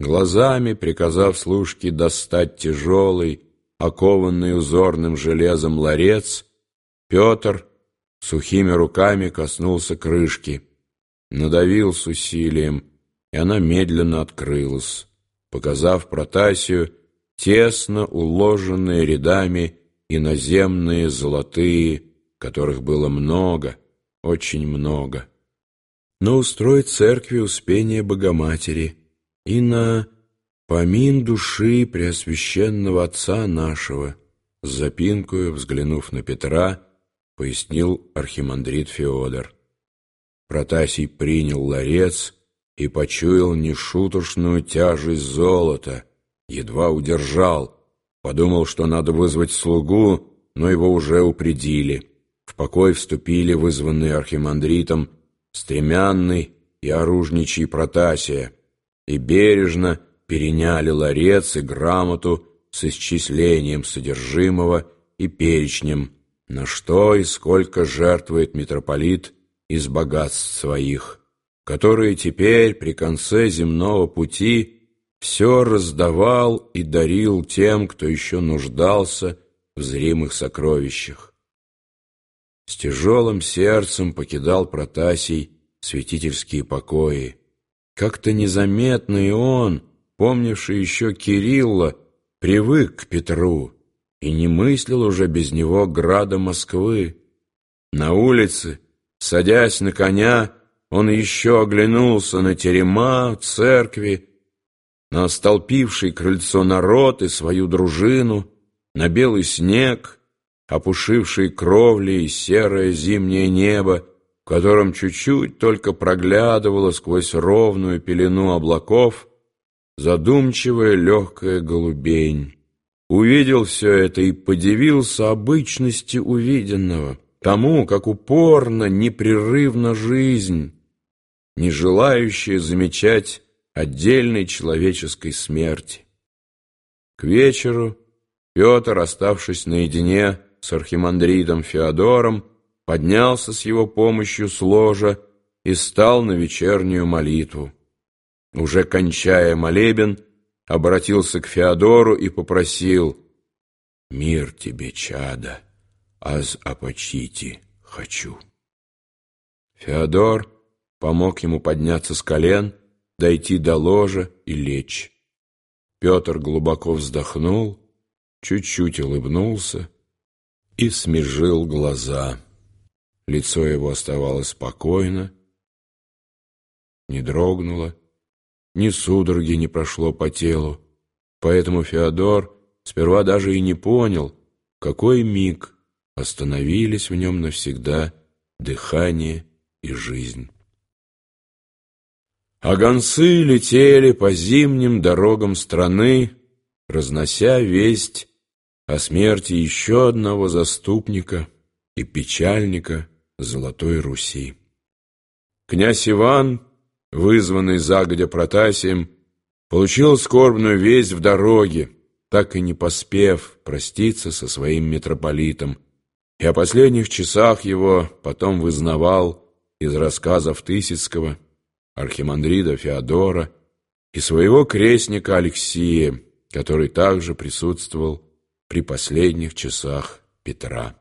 глазами приказав служке достать тяжелый, окованный узорным железом ларец, Петр сухими руками коснулся крышки, надавил с усилием, и она медленно открылась, показав Протасию тесно уложенные рядами иноземные золотые, которых было много, очень много. Но устроить церкви Успения Богоматери и на помин души Преосвященного Отца нашего, с запинкою, взглянув на Петра, пояснил архимандрит Феодор. Протасий принял ларец и почуял нешуточную тяжесть золота, едва удержал, подумал, что надо вызвать слугу, но его уже упредили. В покой вступили вызванные архимандритом стремянный и оружничий Протасия и бережно переняли ларец и грамоту с исчислением содержимого и перечнем, на что и сколько жертвует митрополит из богатств своих, которые теперь при конце земного пути все раздавал и дарил тем, кто еще нуждался в зримых сокровищах. С тяжелым сердцем покидал Протасий святительские покои. Как-то незаметно и он, помнивший еще Кирилла, привык к Петру и не мыслил уже без него града Москвы. На улице, садясь на коня, он еще оглянулся на терема, церкви, на столпивший крыльцо народ и свою дружину, на белый снег, опушивший кровли и серое зимнее небо, котором чуть-чуть только проглядывало сквозь ровную пелену облаков задумчивая легкая голубень. Увидел все это и подивился обычности увиденного, тому, как упорно, непрерывна жизнь, не желающая замечать отдельной человеческой смерти. К вечеру Петр, оставшись наедине с архимандритом Феодором, поднялся с его помощью с ложа и стал на вечернюю молитву. Уже кончая молебен, обратился к Феодору и попросил «Мир тебе, чада, аз опочити хочу». Феодор помог ему подняться с колен, дойти до ложа и лечь. Петр глубоко вздохнул, чуть-чуть улыбнулся и смежил глаза. Лицо его оставалось спокойно, не дрогнуло, ни судороги не прошло по телу, поэтому Феодор сперва даже и не понял, какой миг остановились в нем навсегда дыхание и жизнь. А гонцы летели по зимним дорогам страны, разнося весть о смерти еще одного заступника и печальника Золотой Руси. Князь Иван, вызванный загодя Протасием, получил скорбную весть в дороге, так и не поспев проститься со своим митрополитом, и о последних часах его потом вызнавал из рассказов Тысяцкого, архимандрита Феодора и своего крестника Алексия, который также присутствовал при последних часах Петра.